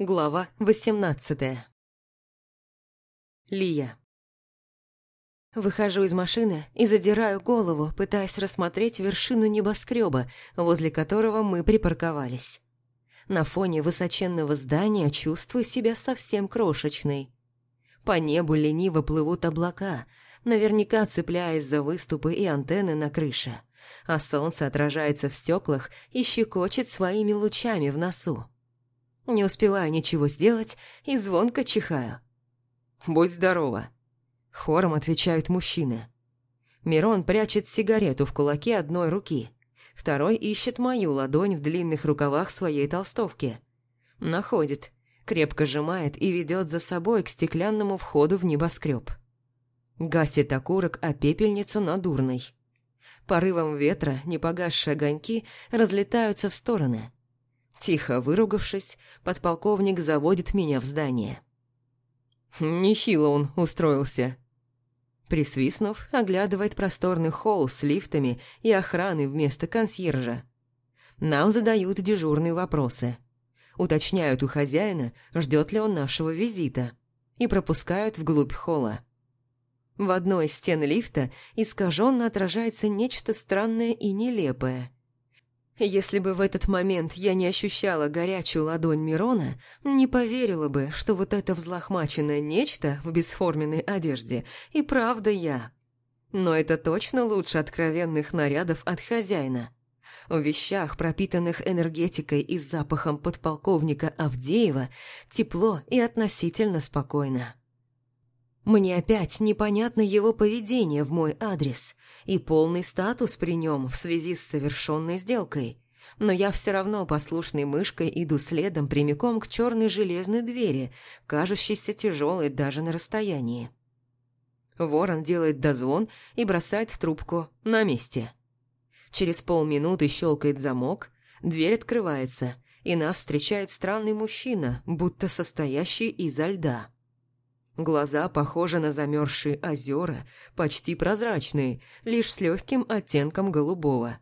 Глава 18 Лия Выхожу из машины и задираю голову, пытаясь рассмотреть вершину небоскреба, возле которого мы припарковались. На фоне высоченного здания чувствую себя совсем крошечной. По небу лениво плывут облака, наверняка цепляясь за выступы и антенны на крыше, а солнце отражается в стеклах и щекочет своими лучами в носу. Не успеваю ничего сделать и звонко чихаю. «Будь здорова!» Хором отвечают мужчины. Мирон прячет сигарету в кулаке одной руки. Второй ищет мою ладонь в длинных рукавах своей толстовки. Находит, крепко сжимает и ведет за собой к стеклянному входу в небоскреб. Гасит окурок о пепельницу над урной. Порывом ветра непогасшие огоньки разлетаются в стороны – Тихо выругавшись, подполковник заводит меня в здание. Нехило он устроился. Присвистнув, оглядывает просторный холл с лифтами и охраной вместо консьержа. Нам задают дежурные вопросы. Уточняют у хозяина, ждет ли он нашего визита, и пропускают вглубь холла. В одной из стен лифта искаженно отражается нечто странное и нелепое – если бы в этот момент я не ощущала горячую ладонь Мирона, не поверила бы, что вот это взлохмаченное нечто в бесформенной одежде и правда я. Но это точно лучше откровенных нарядов от хозяина. В вещах, пропитанных энергетикой и запахом подполковника Авдеева, тепло и относительно спокойно. Мне опять непонятно его поведение в мой адрес и полный статус при нем в связи с совершенной сделкой. Но я все равно послушной мышкой иду следом прямиком к черной железной двери, кажущейся тяжелой даже на расстоянии. Ворон делает дозвон и бросает трубку на месте. Через полминуты щелкает замок, дверь открывается, и нас встречает странный мужчина, будто состоящий изо льда. Глаза похожи на замерзшие озера, почти прозрачные, лишь с легким оттенком голубого.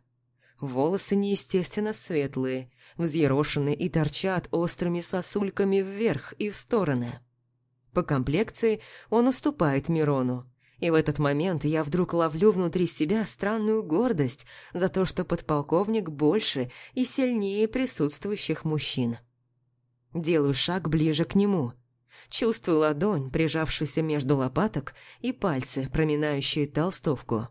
Волосы неестественно светлые, взъерошены и торчат острыми сосульками вверх и в стороны. По комплекции он уступает Мирону, и в этот момент я вдруг ловлю внутри себя странную гордость за то, что подполковник больше и сильнее присутствующих мужчин. Делаю шаг ближе к нему – Чувствую ладонь, прижавшуюся между лопаток, и пальцы, проминающие толстовку.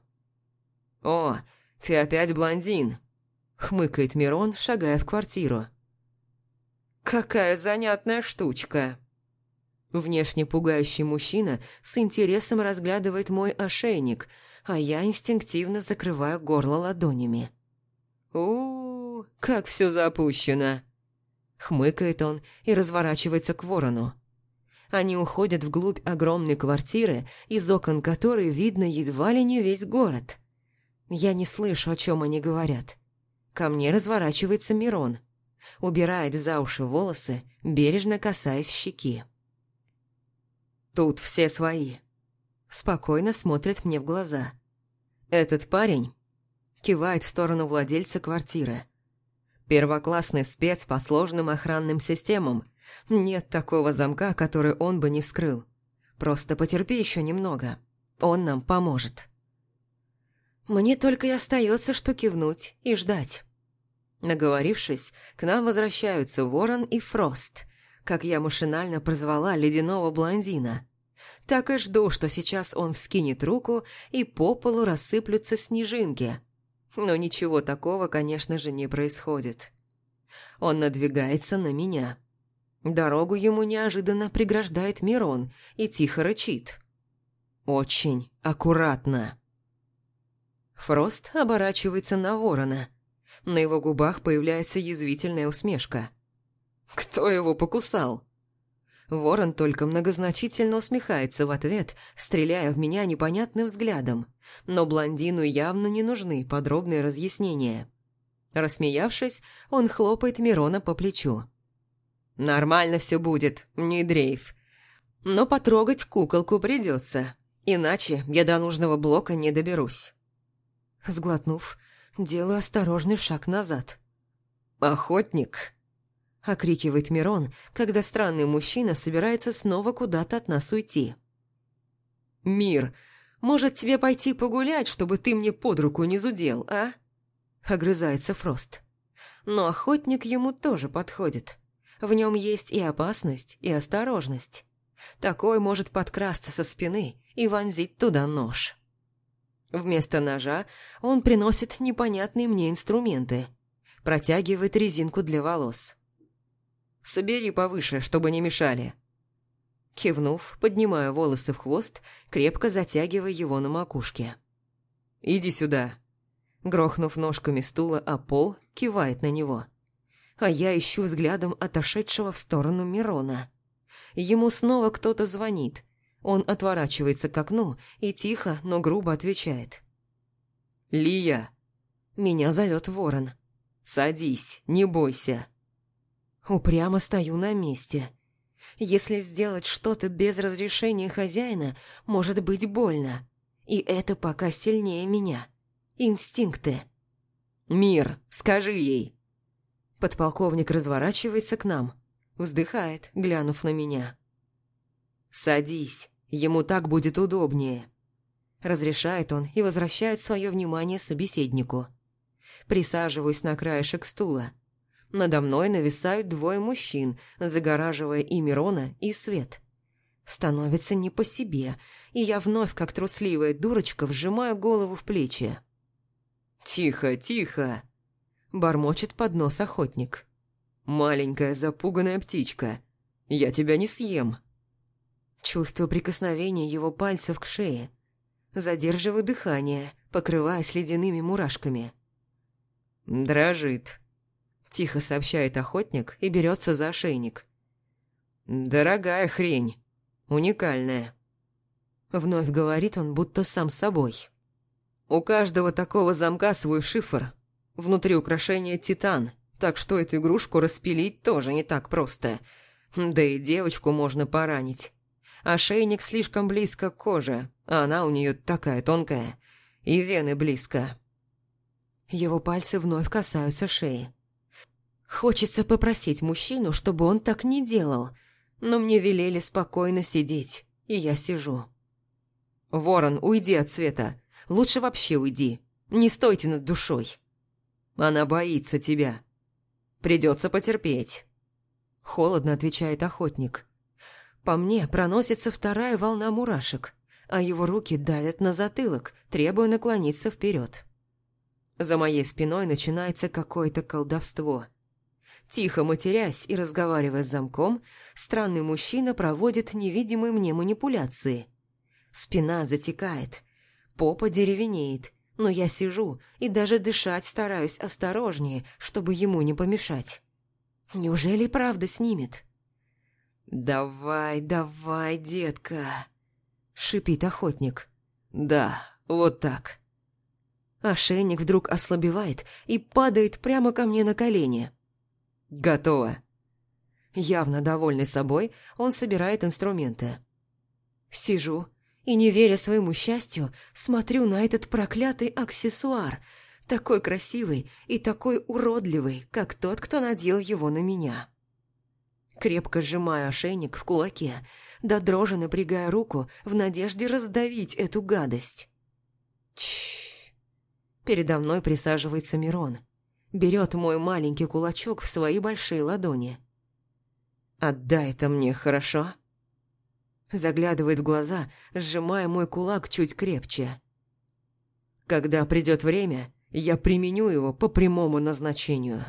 «О, ты опять блондин!» — хмыкает Мирон, шагая в квартиру. «Какая занятная штучка!» Внешне пугающий мужчина с интересом разглядывает мой ошейник, а я инстинктивно закрываю горло ладонями. у, как все запущено!» Хмыкает он и разворачивается к ворону. Они уходят вглубь огромной квартиры, из окон которой видно едва ли не весь город. Я не слышу, о чем они говорят. Ко мне разворачивается Мирон. Убирает за уши волосы, бережно касаясь щеки. Тут все свои. Спокойно смотрит мне в глаза. Этот парень кивает в сторону владельца квартиры. Первоклассный спец по сложным охранным системам – нет такого замка, который он бы не вскрыл. Просто потерпи еще немного. Он нам поможет. Мне только и остается, что кивнуть и ждать. Наговорившись, к нам возвращаются Ворон и Фрост, как я машинально прозвала ледяного блондина. Так и жду, что сейчас он вскинет руку, и по полу рассыплются снежинки. Но ничего такого, конечно же, не происходит. Он надвигается на меня. Дорогу ему неожиданно преграждает Мирон и тихо рычит. «Очень аккуратно». Фрост оборачивается на ворона. На его губах появляется язвительная усмешка. «Кто его покусал?» Ворон только многозначительно усмехается в ответ, стреляя в меня непонятным взглядом. Но блондину явно не нужны подробные разъяснения. Рассмеявшись, он хлопает Мирона по плечу. Нормально все будет, не дрейф. Но потрогать куколку придется, иначе я до нужного блока не доберусь. Сглотнув, делаю осторожный шаг назад. «Охотник?» окрикивает Мирон, когда странный мужчина собирается снова куда-то от нас уйти. «Мир, может тебе пойти погулять, чтобы ты мне под руку не зудел, а?» Огрызается Фрост. Но охотник ему тоже подходит. В нем есть и опасность, и осторожность. Такой может подкрасться со спины и вонзить туда нож. Вместо ножа он приносит непонятные мне инструменты. Протягивает резинку для волос. «Собери повыше, чтобы не мешали». Кивнув, поднимаю волосы в хвост, крепко затягивая его на макушке. «Иди сюда». Грохнув ножками стула о пол, кивает на него. А я ищу взглядом отошедшего в сторону Мирона. Ему снова кто-то звонит. Он отворачивается к окну и тихо, но грубо отвечает. «Лия!» Меня зовет Ворон. «Садись, не бойся». Упрямо стою на месте. Если сделать что-то без разрешения хозяина, может быть больно. И это пока сильнее меня. Инстинкты. «Мир, скажи ей!» Подполковник разворачивается к нам. Вздыхает, глянув на меня. «Садись, ему так будет удобнее». Разрешает он и возвращает свое внимание собеседнику. Присаживаюсь на краешек стула. Надо мной нависают двое мужчин, загораживая и Мирона, и Свет. Становится не по себе, и я вновь, как трусливая дурочка, вжимаю голову в плечи. «Тихо, тихо!» – бормочет под нос охотник. «Маленькая запуганная птичка, я тебя не съем!» Чувствую прикосновение его пальцев к шее. Задерживаю дыхание, покрываясь ледяными мурашками. «Дрожит», – тихо сообщает охотник и берется за ошейник. «Дорогая хрень, уникальная», – вновь говорит он, будто сам собой. «У каждого такого замка свой шифр. Внутри украшения титан, так что эту игрушку распилить тоже не так просто. Да и девочку можно поранить. Ошейник слишком близко к коже, а она у нее такая тонкая. И вены близко». Его пальцы вновь касаются шеи. Хочется попросить мужчину, чтобы он так не делал, но мне велели спокойно сидеть, и я сижу. «Ворон, уйди от света. Лучше вообще уйди. Не стойте над душой. Она боится тебя. Придется потерпеть». Холодно отвечает охотник. По мне проносится вторая волна мурашек, а его руки давят на затылок, требуя наклониться вперед. За моей спиной начинается какое-то колдовство – Тихо матерясь и разговаривая с замком, странный мужчина проводит невидимые мне манипуляции. Спина затекает, попа деревенеет, но я сижу и даже дышать стараюсь осторожнее, чтобы ему не помешать. Неужели правда снимет? «Давай, давай, детка!» — шипит охотник. «Да, вот так». Ошейник вдруг ослабевает и падает прямо ко мне на колени. «Готово». Явно довольный собой, он собирает инструменты. Сижу и, не веря своему счастью, смотрю на этот проклятый аксессуар, такой красивый и такой уродливый, как тот, кто надел его на меня. Крепко сжимаю ошейник в кулаке, до дрожи напрягая руку в надежде раздавить эту гадость. Чш. Передо мной присаживается Мирон берет мой маленький кулачок в свои большие ладони. «Отдай это мне, хорошо?» Заглядывает в глаза, сжимая мой кулак чуть крепче. «Когда придет время, я применю его по прямому назначению».